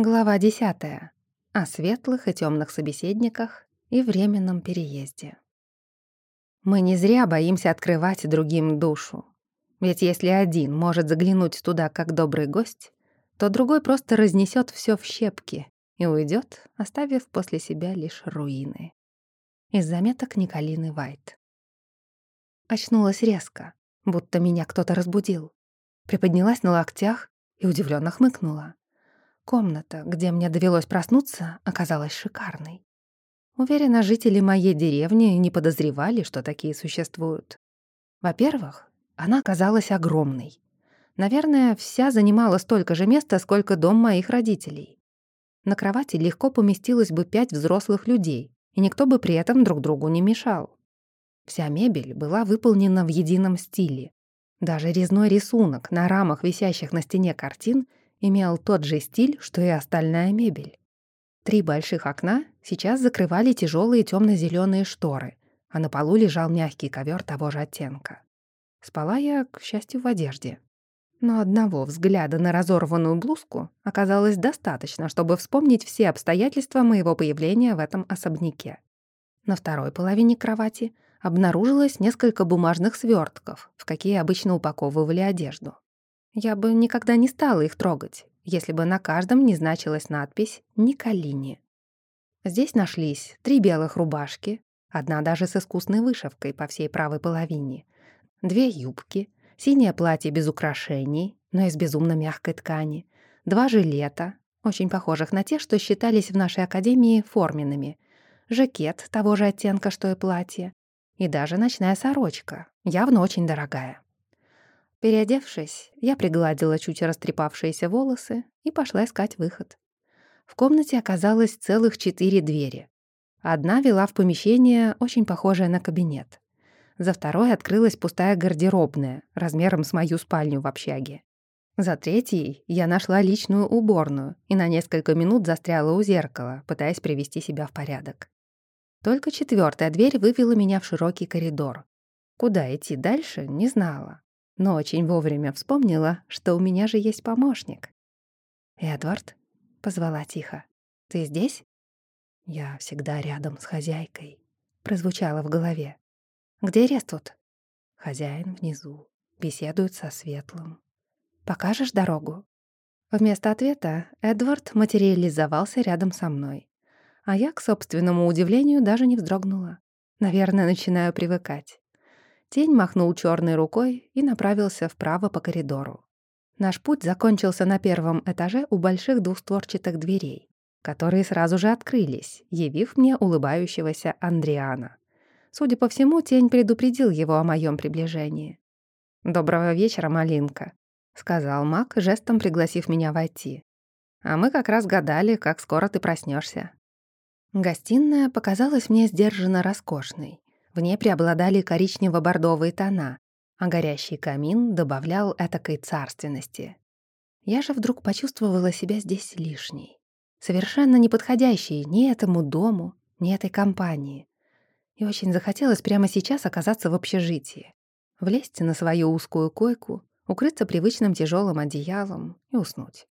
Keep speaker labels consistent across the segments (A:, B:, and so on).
A: Глава 10. О светлых и темных собеседниках и временном переезде. Мы не зря боимся открывать другим душу. Ведь если один может заглянуть туда как добрый гость, то другой просто разнесет все в щепки и уйдет, оставив после себя лишь руины. Из заметок Николины Вайт. Очнулась резко, будто меня кто-то разбудил. Приподнялась на локтях и удивленно хмыкнула. Комната, где мне довелось проснуться, оказалась шикарной. Уверена, жители моей деревни не подозревали, что такие существуют. Во-первых, она оказалась огромной. Наверное, вся занимала столько же места, сколько дом моих родителей. На кровати легко поместилось бы пять взрослых людей, и никто бы при этом друг другу не мешал. Вся мебель была выполнена в едином стиле. Даже резной рисунок на рамах висящих на стене картин имел тот же стиль, что и остальная мебель. Три больших окна сейчас закрывали тяжелые темно-зеленые шторы, а на полу лежал мягкий ковер того же оттенка. Спала я, к счастью, в одежде. Но одного взгляда на разорванную блузку оказалось достаточно, чтобы вспомнить все обстоятельства моего появления в этом особняке. На второй половине кровати обнаружилось несколько бумажных свертков, в какие обычно упаковывали одежду. Я бы никогда не стала их трогать, если бы на каждом не значилась надпись «Николини». Здесь нашлись три белых рубашки, одна даже с искусной вышивкой по всей правой половине, две юбки, синее платье без украшений, но из безумно мягкой ткани, два жилета, очень похожих на те, что считались в нашей академии форменными, жакет того же оттенка, что и платье, и даже ночная сорочка, явно очень дорогая. Переодевшись, я пригладила чуть растрепавшиеся волосы и пошла искать выход. В комнате оказалось целых четыре двери. Одна вела в помещение, очень похожее на кабинет. За второй открылась пустая гардеробная, размером с мою спальню в общаге. За третьей я нашла личную уборную и на несколько минут застряла у зеркала, пытаясь привести себя в порядок. Только четвертая дверь вывела меня в широкий коридор. Куда идти дальше, не знала но очень вовремя вспомнила, что у меня же есть помощник. «Эдвард?» — позвала тихо. «Ты здесь?» «Я всегда рядом с хозяйкой», — прозвучало в голове. «Где Рествуд?» «Хозяин внизу. Беседует со Светлым. Покажешь дорогу?» Вместо ответа Эдвард материализовался рядом со мной. А я, к собственному удивлению, даже не вздрогнула. Наверное, начинаю привыкать. Тень махнул черной рукой и направился вправо по коридору. Наш путь закончился на первом этаже у больших двустворчатых дверей, которые сразу же открылись, явив мне улыбающегося Андриана. Судя по всему, тень предупредил его о моем приближении. «Доброго вечера, Малинка», — сказал маг, жестом пригласив меня войти. «А мы как раз гадали, как скоро ты проснешься. Гостиная показалась мне сдержанно роскошной. В ней преобладали коричнево-бордовые тона, а горящий камин добавлял этакой царственности. Я же вдруг почувствовала себя здесь лишней, совершенно неподходящей ни этому дому, ни этой компании. И очень захотелось прямо сейчас оказаться в общежитии, влезть на свою узкую койку, укрыться привычным тяжелым одеялом и уснуть.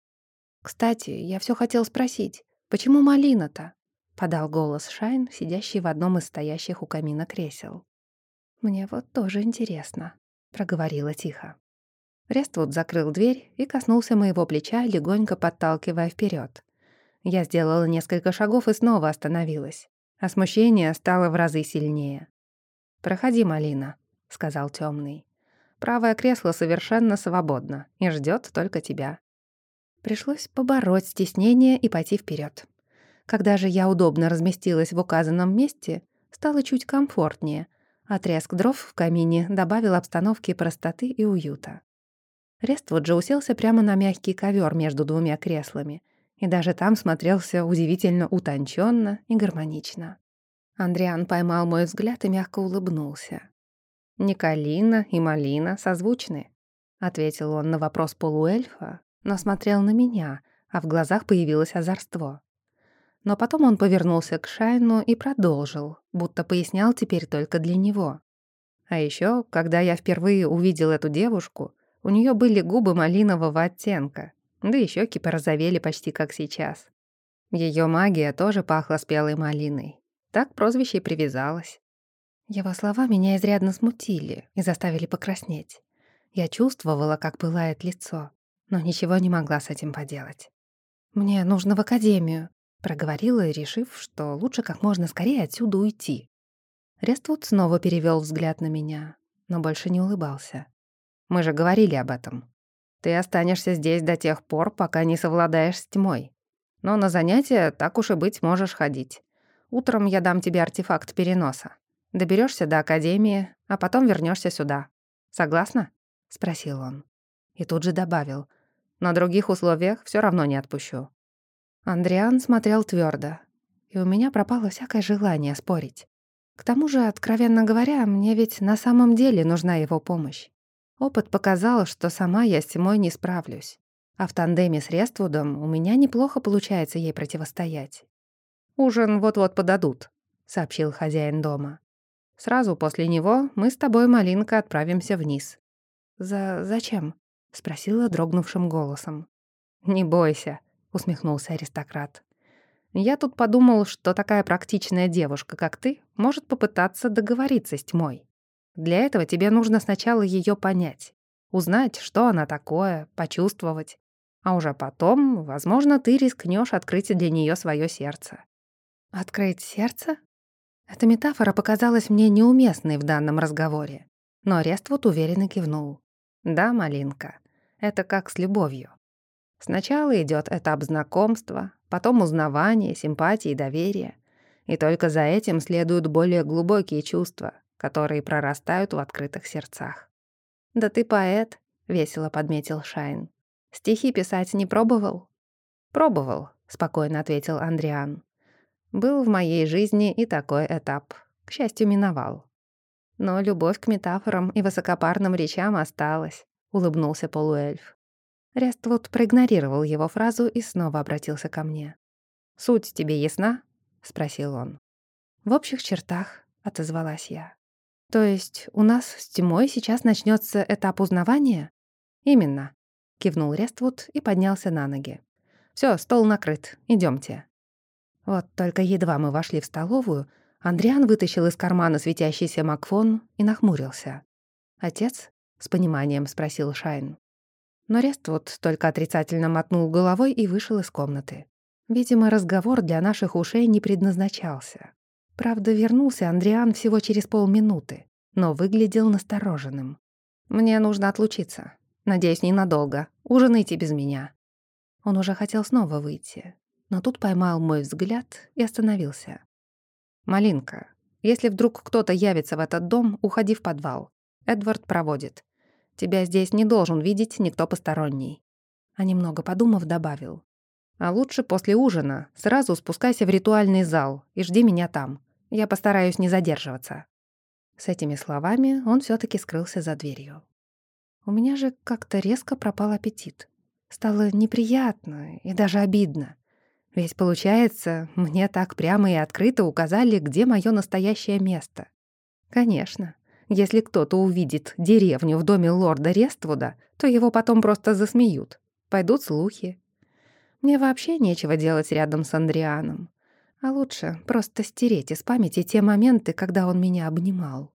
A: Кстати, я все хотел спросить, почему малина-то? Подал голос Шайн, сидящий в одном из стоящих у камина кресел. «Мне вот тоже интересно», — проговорила тихо. Рествуд закрыл дверь и коснулся моего плеча, легонько подталкивая вперед. Я сделала несколько шагов и снова остановилась, а смущение стало в разы сильнее. «Проходи, Малина», — сказал темный. «Правое кресло совершенно свободно и ждет только тебя». Пришлось побороть стеснение и пойти вперед. Когда же я удобно разместилась в указанном месте, стало чуть комфортнее, а треск дров в камине добавил обстановке простоты и уюта. Рествуд же уселся прямо на мягкий ковер между двумя креслами, и даже там смотрелся удивительно утонченно и гармонично. Андриан поймал мой взгляд и мягко улыбнулся. «Николина и Малина созвучны», — ответил он на вопрос полуэльфа, но смотрел на меня, а в глазах появилось озорство. Но потом он повернулся к Шайну и продолжил, будто пояснял теперь только для него. А еще, когда я впервые увидел эту девушку, у нее были губы малинового оттенка, Да и щеки порозовели почти как сейчас. Ее магия тоже пахла спелой малиной. Так прозвище и привязалось. Его слова меня изрядно смутили и заставили покраснеть. Я чувствовала, как пылает лицо, но ничего не могла с этим поделать. «Мне нужно в академию», — проговорила, решив, что лучше как можно скорее отсюда уйти. Рествуд снова перевел взгляд на меня, но больше не улыбался. «Мы же говорили об этом. Ты останешься здесь до тех пор, пока не совладаешь с тьмой. Но на занятия, так уж и быть, можешь ходить. Утром я дам тебе артефакт переноса. Доберешься до академии, а потом вернешься сюда. Согласна?» — спросил он. И тут же добавил. «На других условиях все равно не отпущу». Андриан смотрел твердо, и у меня пропало всякое желание спорить. К тому же, откровенно говоря, мне ведь на самом деле нужна его помощь. Опыт показал, что сама я с тьмой не справлюсь. А в тандеме с Рествудом у меня неплохо получается ей противостоять. «Ужин вот-вот подадут», — сообщил хозяин дома. Сразу после него мы с тобой, Малинка, отправимся вниз». «За... зачем?» — спросила дрогнувшим голосом. «Не бойся», — усмехнулся аристократ. «Я тут подумал, что такая практичная девушка, как ты, может попытаться договориться с тьмой. Для этого тебе нужно сначала ее понять, узнать, что она такое, почувствовать. А уже потом, возможно, ты рискнешь открыть для нее свое сердце». «Открыть сердце?» Эта метафора показалась мне неуместной в данном разговоре. Но Рествуд уверенно кивнул. «Да, малинка, это как с любовью. Сначала идет этап знакомства, потом узнавание, симпатии и доверие. И только за этим следуют более глубокие чувства, которые прорастают в открытых сердцах. «Да ты поэт», — весело подметил Шайн. «Стихи писать не пробовал?» «Пробовал», — спокойно ответил Андриан. Был в моей жизни и такой этап. К счастью, миновал. Но любовь к метафорам и высокопарным речам осталась, улыбнулся полуэльф. Рествуд проигнорировал его фразу и снова обратился ко мне. «Суть тебе ясна?» — спросил он. «В общих чертах», — отозвалась я. «То есть у нас с тьмой сейчас начнется этап узнавания?» «Именно», — кивнул Рествуд и поднялся на ноги. Все, стол накрыт, идемте. Вот только едва мы вошли в столовую, Андриан вытащил из кармана светящийся макфон и нахмурился. «Отец?» — с пониманием спросил Шайн. Но Рествуд только отрицательно мотнул головой и вышел из комнаты. Видимо, разговор для наших ушей не предназначался. Правда, вернулся Андриан всего через полминуты, но выглядел настороженным. «Мне нужно отлучиться. Надеюсь, ненадолго. Ужинайте без меня». Он уже хотел снова выйти, но тут поймал мой взгляд и остановился. «Малинка, если вдруг кто-то явится в этот дом, уходи в подвал. Эдвард проводит. Тебя здесь не должен видеть никто посторонний». А немного подумав, добавил. «А лучше после ужина сразу спускайся в ритуальный зал и жди меня там. Я постараюсь не задерживаться». С этими словами он все таки скрылся за дверью. У меня же как-то резко пропал аппетит. Стало неприятно и даже обидно. Ведь, получается, мне так прямо и открыто указали, где мое настоящее место. Конечно, если кто-то увидит деревню в доме лорда Рествуда, то его потом просто засмеют. Пойдут слухи. Мне вообще нечего делать рядом с Андрианом. А лучше просто стереть из памяти те моменты, когда он меня обнимал.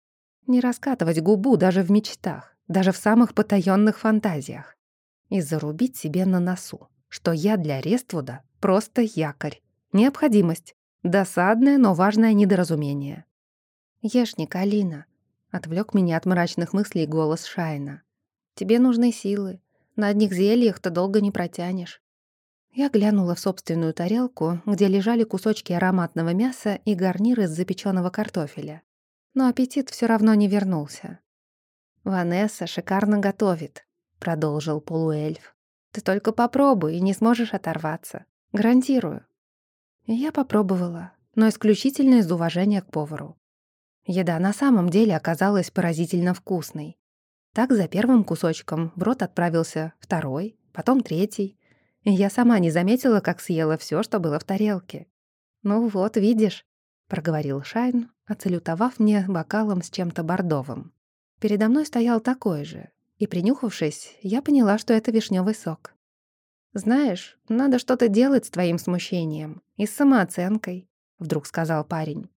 A: Не раскатывать губу даже в мечтах, даже в самых потаённых фантазиях. И зарубить себе на носу, что я для Рествуда Просто якорь. Необходимость. Досадное, но важное недоразумение. «Ешь, Николина», — отвлек меня от мрачных мыслей голос Шайна. «Тебе нужны силы. На одних зельях ты долго не протянешь». Я глянула в собственную тарелку, где лежали кусочки ароматного мяса и гарнир из запеченного картофеля. Но аппетит все равно не вернулся. «Ванесса шикарно готовит», — продолжил полуэльф. «Ты только попробуй и не сможешь оторваться. Гарантирую. я попробовала, но исключительно из уважения к повару. Еда на самом деле оказалась поразительно вкусной. Так за первым кусочком в рот отправился второй, потом третий. И я сама не заметила, как съела все, что было в тарелке. «Ну вот, видишь», — проговорил Шайн, оцелютовав мне бокалом с чем-то бордовым. Передо мной стоял такой же, и, принюхавшись, я поняла, что это вишневый сок. «Знаешь, надо что-то делать с твоим смущением и с самооценкой», — вдруг сказал парень.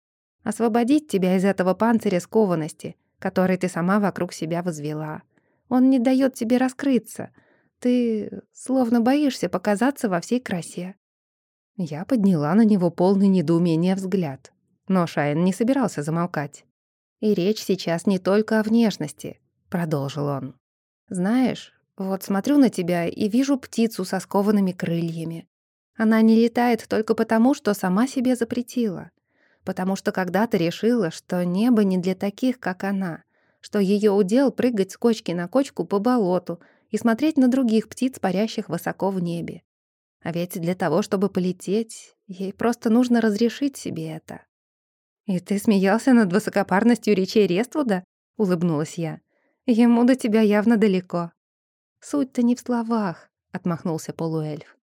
A: «Освободить тебя из этого панциря скованности, который ты сама вокруг себя возвела. Он не дает тебе раскрыться. Ты словно боишься показаться во всей красе». Я подняла на него полный недоумения взгляд. Но Шайн не собирался замолкать. «И речь сейчас не только о внешности», — продолжил он. «Знаешь, вот смотрю на тебя и вижу птицу со скованными крыльями. Она не летает только потому, что сама себе запретила. Потому что когда-то решила, что небо не для таких, как она, что ее удел прыгать с кочки на кочку по болоту и смотреть на других птиц, парящих высоко в небе. А ведь для того, чтобы полететь, ей просто нужно разрешить себе это. «И ты смеялся над высокопарностью речей Рествуда?» — улыбнулась я. «Ему до тебя явно далеко». «Суть-то не в словах», — отмахнулся полуэльф.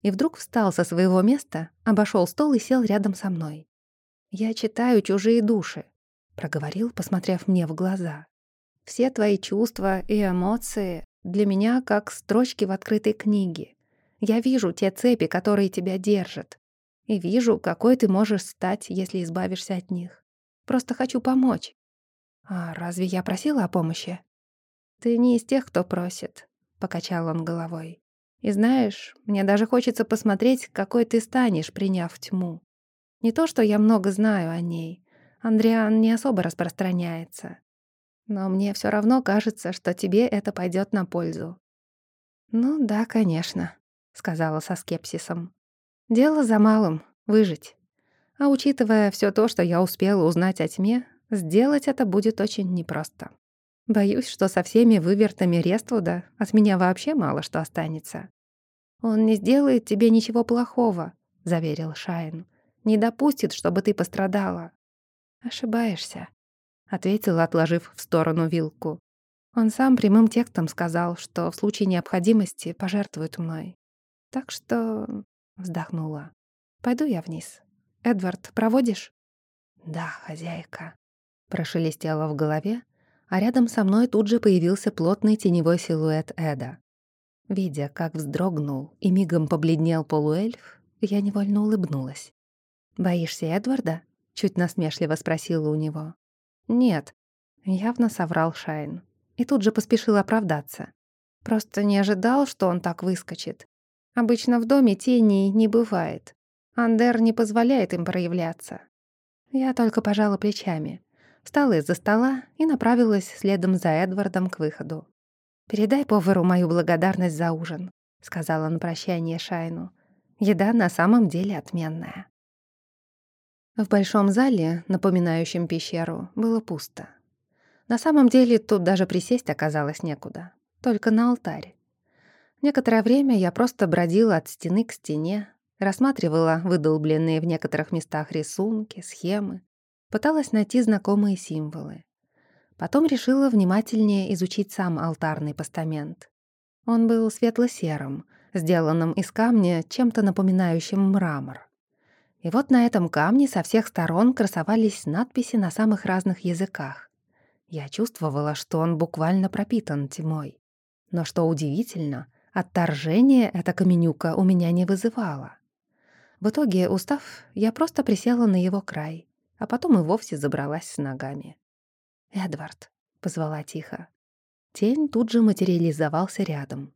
A: И вдруг встал со своего места, обошел стол и сел рядом со мной. «Я читаю чужие души», — проговорил, посмотрев мне в глаза. «Все твои чувства и эмоции для меня как строчки в открытой книге. Я вижу те цепи, которые тебя держат, и вижу, какой ты можешь стать, если избавишься от них. Просто хочу помочь». «А разве я просила о помощи?» «Ты не из тех, кто просит покачал он головой. И знаешь, мне даже хочется посмотреть, какой ты станешь, приняв тьму. Не то, что я много знаю о ней. Андриан не особо распространяется. Но мне все равно кажется, что тебе это пойдет на пользу. Ну да, конечно, сказала со скепсисом. Дело за малым выжить. А учитывая все то, что я успела узнать о тьме, сделать это будет очень непросто. Боюсь, что со всеми вывертами Рествуда от меня вообще мало что останется. «Он не сделает тебе ничего плохого», — заверил Шайн. «Не допустит, чтобы ты пострадала». «Ошибаешься», — ответила, отложив в сторону вилку. Он сам прямым текстом сказал, что в случае необходимости пожертвует мной. Так что... вздохнула. Пойду я вниз. Эдвард, проводишь? Да, хозяйка. Прошелестело в голове, а рядом со мной тут же появился плотный теневой силуэт Эда. Видя, как вздрогнул и мигом побледнел полуэльф, я невольно улыбнулась. «Боишься Эдварда?» — чуть насмешливо спросила у него. «Нет», — явно соврал Шайн. И тут же поспешил оправдаться. «Просто не ожидал, что он так выскочит. Обычно в доме теней не бывает. Андер не позволяет им проявляться». Я только пожала плечами встала из-за стола и направилась следом за Эдвардом к выходу. «Передай повару мою благодарность за ужин», — сказала на прощание Шайну. «Еда на самом деле отменная». В большом зале, напоминающем пещеру, было пусто. На самом деле тут даже присесть оказалось некуда, только на алтарь. Некоторое время я просто бродила от стены к стене, рассматривала выдолбленные в некоторых местах рисунки, схемы, Пыталась найти знакомые символы. Потом решила внимательнее изучить сам алтарный постамент. Он был светло-серым, сделанным из камня, чем-то напоминающим мрамор. И вот на этом камне со всех сторон красовались надписи на самых разных языках. Я чувствовала, что он буквально пропитан тьмой. Но что удивительно, отторжение эта каменюка у меня не вызывала. В итоге, устав, я просто присела на его край а потом и вовсе забралась с ногами. «Эдвард», — позвала тихо. Тень тут же материализовался рядом.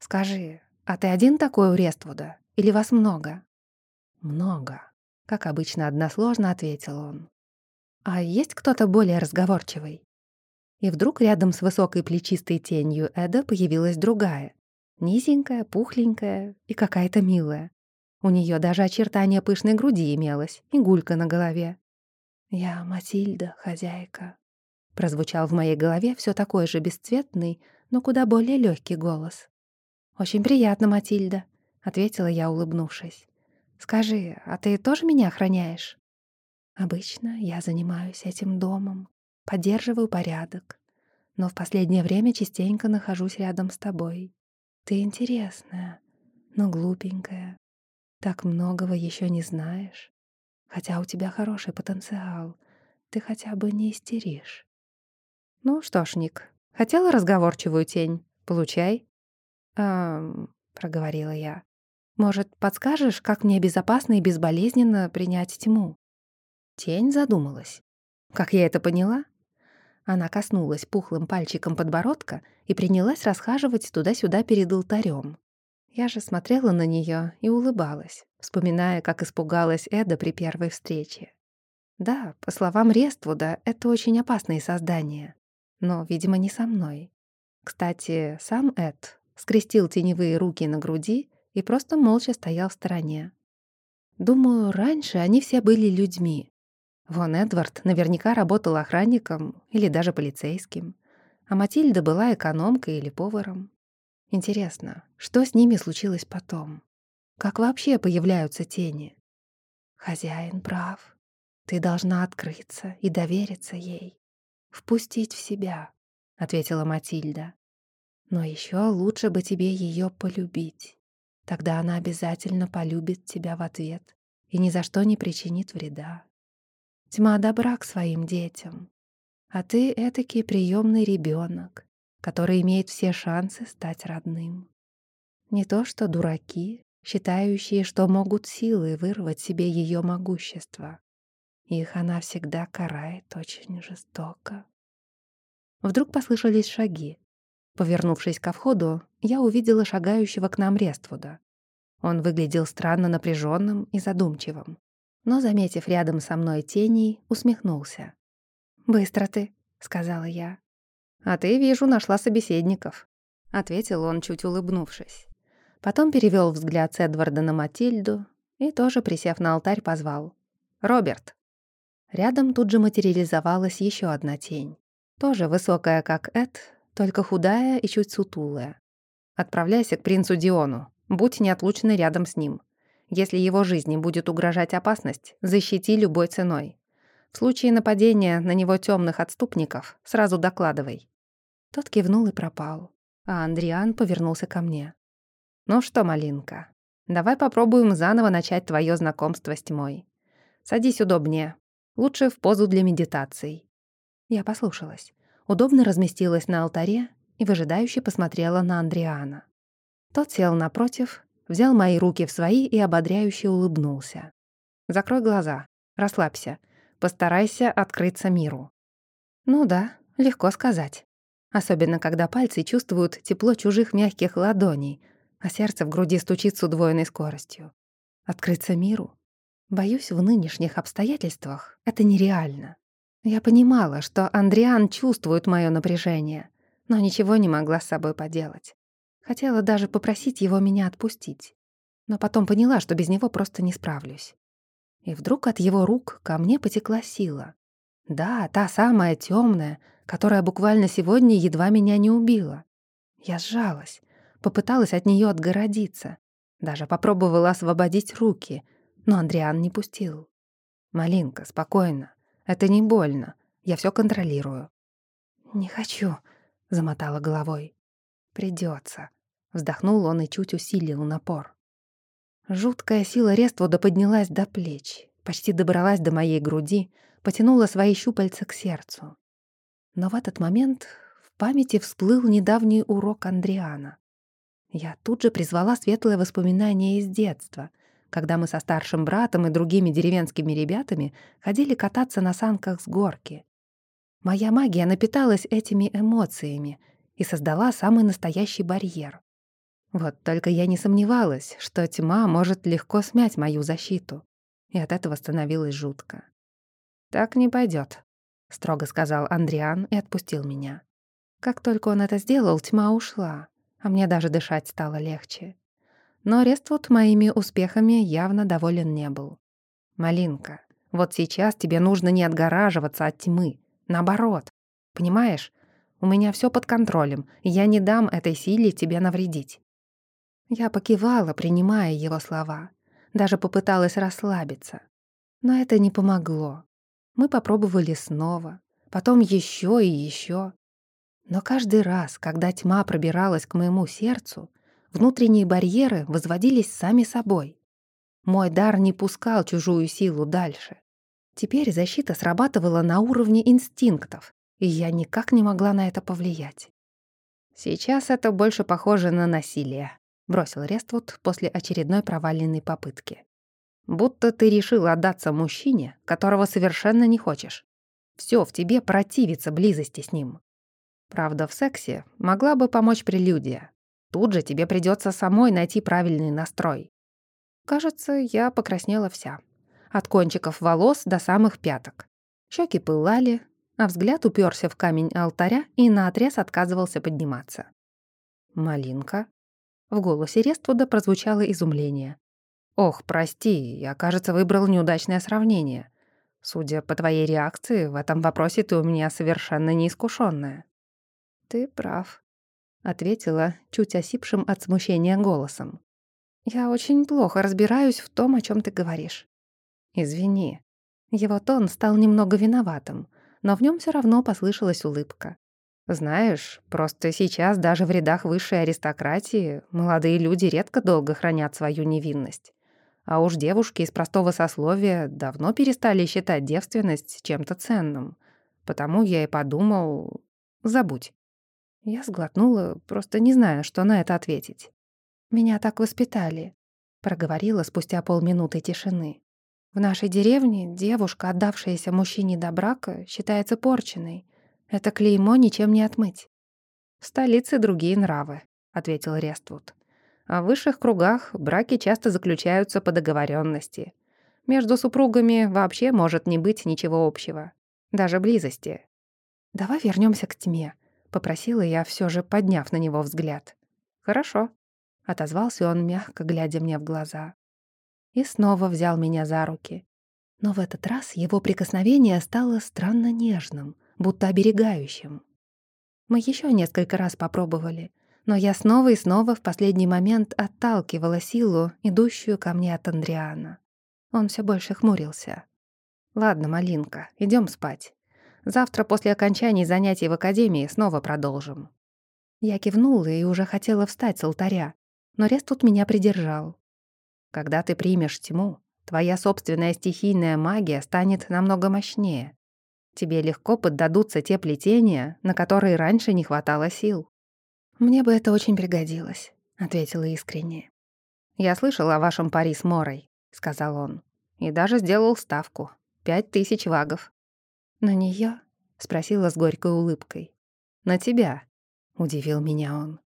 A: «Скажи, а ты один такой у Рествуда? Или вас много?» «Много», — как обычно односложно ответил он. «А есть кто-то более разговорчивый?» И вдруг рядом с высокой плечистой тенью Эда появилась другая. Низенькая, пухленькая и какая-то милая. У нее даже очертания пышной груди имелось и гулька на голове. «Я Матильда, хозяйка», — прозвучал в моей голове все такой же бесцветный, но куда более легкий голос. «Очень приятно, Матильда», — ответила я, улыбнувшись. «Скажи, а ты тоже меня охраняешь?» «Обычно я занимаюсь этим домом, поддерживаю порядок, но в последнее время частенько нахожусь рядом с тобой. Ты интересная, но глупенькая. Так многого еще не знаешь. Хотя у тебя хороший потенциал. Ты хотя бы не истеришь. Ну что ж, Ник, хотела разговорчивую тень? Получай. А, проговорила я. «Может, подскажешь, как мне безопасно и безболезненно принять тьму?» Тень задумалась. Как я это поняла? Она коснулась пухлым пальчиком подбородка и принялась расхаживать туда-сюда перед алтарем. Я же смотрела на нее и улыбалась, вспоминая, как испугалась Эда при первой встрече. Да, по словам Рествуда, это очень опасные создания. Но, видимо, не со мной. Кстати, сам Эд скрестил теневые руки на груди и просто молча стоял в стороне. Думаю, раньше они все были людьми. Вон Эдвард наверняка работал охранником или даже полицейским, а Матильда была экономкой или поваром. Интересно, что с ними случилось потом? Как вообще появляются тени? Хозяин прав. Ты должна открыться и довериться ей. Впустить в себя, — ответила Матильда. Но еще лучше бы тебе ее полюбить. Тогда она обязательно полюбит тебя в ответ и ни за что не причинит вреда. Тьма добра к своим детям, а ты этакий приемный ребенок, который имеет все шансы стать родным. Не то что дураки, считающие, что могут силой вырвать себе ее могущество. Их она всегда карает очень жестоко. Вдруг послышались шаги. Повернувшись ко входу, я увидела шагающего к нам Рествуда. Он выглядел странно напряженным и задумчивым, но, заметив рядом со мной теней, усмехнулся. «Быстро ты», — сказала я. «А ты, вижу, нашла собеседников», — ответил он, чуть улыбнувшись. Потом перевел взгляд с Эдварда на Матильду и тоже, присев на алтарь, позвал. «Роберт». Рядом тут же материализовалась еще одна тень. Тоже высокая, как Эд, только худая и чуть сутулая. «Отправляйся к принцу Диону. Будь неотлучный рядом с ним. Если его жизни будет угрожать опасность, защити любой ценой. В случае нападения на него темных отступников сразу докладывай». Тот кивнул и пропал, а Андриан повернулся ко мне. «Ну что, малинка, давай попробуем заново начать твое знакомство с тьмой. Садись удобнее, лучше в позу для медитаций». Я послушалась, удобно разместилась на алтаре и выжидающе посмотрела на Андриана. Тот сел напротив, взял мои руки в свои и ободряюще улыбнулся. «Закрой глаза, расслабься, Постарайся открыться миру. Ну да, легко сказать. Особенно, когда пальцы чувствуют тепло чужих мягких ладоней, а сердце в груди стучит с удвоенной скоростью. Открыться миру? Боюсь, в нынешних обстоятельствах это нереально. Я понимала, что Андриан чувствует моё напряжение, но ничего не могла с собой поделать. Хотела даже попросить его меня отпустить. Но потом поняла, что без него просто не справлюсь. И вдруг от его рук ко мне потекла сила. Да, та самая темная, которая буквально сегодня едва меня не убила. Я сжалась, попыталась от нее отгородиться, даже попробовала освободить руки, но Андриан не пустил. «Малинка, спокойно. Это не больно. Я все контролирую». «Не хочу», — замотала головой. Придется. Вздохнул он и чуть усилил напор. Жуткая сила Рествуда поднялась до плеч, почти добралась до моей груди, потянула свои щупальца к сердцу. Но в этот момент в памяти всплыл недавний урок Андриана. Я тут же призвала светлое воспоминание из детства, когда мы со старшим братом и другими деревенскими ребятами ходили кататься на санках с горки. Моя магия напиталась этими эмоциями и создала самый настоящий барьер. Вот только я не сомневалась, что тьма может легко смять мою защиту, и от этого становилось жутко. «Так не пойдет, строго сказал Андриан и отпустил меня. Как только он это сделал, тьма ушла, а мне даже дышать стало легче. Но Рествуд моими успехами явно доволен не был. «Малинка, вот сейчас тебе нужно не отгораживаться от тьмы. Наоборот. Понимаешь, у меня все под контролем, и я не дам этой силе тебе навредить. Я покивала, принимая его слова. Даже попыталась расслабиться. Но это не помогло. Мы попробовали снова, потом еще и еще. Но каждый раз, когда тьма пробиралась к моему сердцу, внутренние барьеры возводились сами собой. Мой дар не пускал чужую силу дальше. Теперь защита срабатывала на уровне инстинктов, и я никак не могла на это повлиять. Сейчас это больше похоже на насилие, бросил Рествуд после очередной проваленной попытки. «Будто ты решил отдаться мужчине, которого совершенно не хочешь. Все в тебе противится близости с ним. Правда, в сексе могла бы помочь прелюдия. Тут же тебе придется самой найти правильный настрой. Кажется, я покраснела вся. От кончиков волос до самых пяток. Щеки пылали, а взгляд уперся в камень алтаря и наотрез отказывался подниматься. «Малинка?» В голосе Рествуда прозвучало изумление. «Ох, прости, я, кажется, выбрал неудачное сравнение. Судя по твоей реакции, в этом вопросе ты у меня совершенно неискушенная. «Ты прав», — ответила чуть осипшим от смущения голосом. «Я очень плохо разбираюсь в том, о чем ты говоришь. Извини». Его тон стал немного виноватым, но в нем все равно послышалась улыбка. Знаешь, просто сейчас даже в рядах высшей аристократии молодые люди редко долго хранят свою невинность. А уж девушки из простого сословия давно перестали считать девственность чем-то ценным. Потому я и подумал... Забудь. Я сглотнула, просто не зная, что на это ответить. «Меня так воспитали», — проговорила спустя полминуты тишины. «В нашей деревне девушка, отдавшаяся мужчине до брака, считается порченной. Это клеймо ничем не отмыть». «В столице другие нравы», — ответил Рествуд. «А в высших кругах браки часто заключаются по договоренности. Между супругами вообще может не быть ничего общего. Даже близости». «Давай вернемся к тьме», — попросила я, все же подняв на него взгляд. «Хорошо», — отозвался он, мягко глядя мне в глаза. И снова взял меня за руки. Но в этот раз его прикосновение стало странно нежным, будто оберегающим. Мы еще несколько раз попробовали, но я снова и снова в последний момент отталкивала силу, идущую ко мне от Андриана. Он все больше хмурился. «Ладно, Малинка, идем спать. Завтра после окончания занятий в академии снова продолжим». Я кивнула и уже хотела встать с алтаря, но Рез тут меня придержал. «Когда ты примешь тьму, твоя собственная стихийная магия станет намного мощнее. Тебе легко поддадутся те плетения, на которые раньше не хватало сил». «Мне бы это очень пригодилось», — ответила искренне. «Я слышал о вашем пари с Морой», — сказал он. «И даже сделал ставку. Пять тысяч вагов. «На неё?» — спросила с горькой улыбкой. «На тебя», — удивил меня он.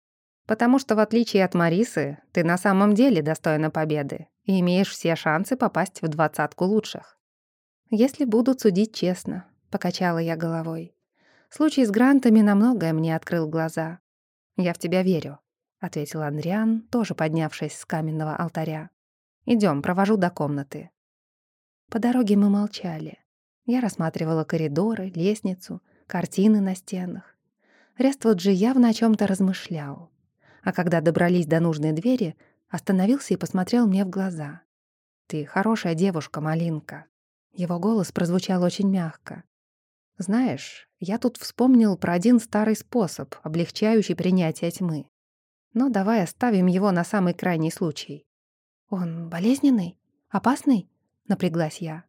A: «Потому что, в отличие от Марисы, ты на самом деле достойна победы и имеешь все шансы попасть в двадцатку лучших». «Если будут судить честно», — покачала я головой. «Случай с грантами на многое мне открыл глаза». «Я в тебя верю», — ответил Андриан, тоже поднявшись с каменного алтаря. Идем, провожу до комнаты». По дороге мы молчали. Я рассматривала коридоры, лестницу, картины на стенах. Рествуд же явно о чем то размышлял. А когда добрались до нужной двери, остановился и посмотрел мне в глаза. «Ты хорошая девушка, Малинка». Его голос прозвучал очень мягко. «Знаешь, я тут вспомнил про один старый способ, облегчающий принятие тьмы. Но давай оставим его на самый крайний случай». «Он болезненный? Опасный?» — напряглась я.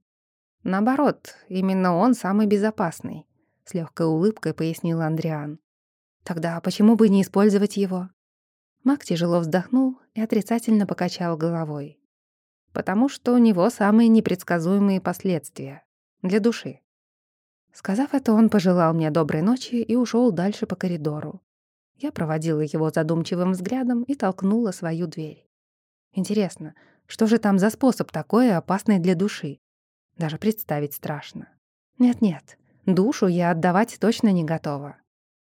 A: Наоборот, именно он самый безопасный, с легкой улыбкой пояснил Андриан. Тогда почему бы не использовать его? Мак тяжело вздохнул и отрицательно покачал головой. Потому что у него самые непредсказуемые последствия для души. Сказав это, он пожелал мне доброй ночи и ушел дальше по коридору. Я проводила его задумчивым взглядом и толкнула свою дверь. Интересно, что же там за способ такой опасный для души? Даже представить страшно. Нет-нет, душу я отдавать точно не готова.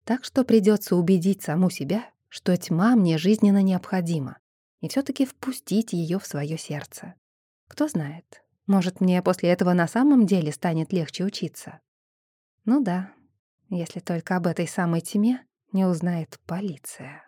A: Так что придется убедить саму себя, что тьма мне жизненно необходима, и все таки впустить ее в свое сердце. Кто знает, может, мне после этого на самом деле станет легче учиться. Ну да, если только об этой самой тьме не узнает полиция.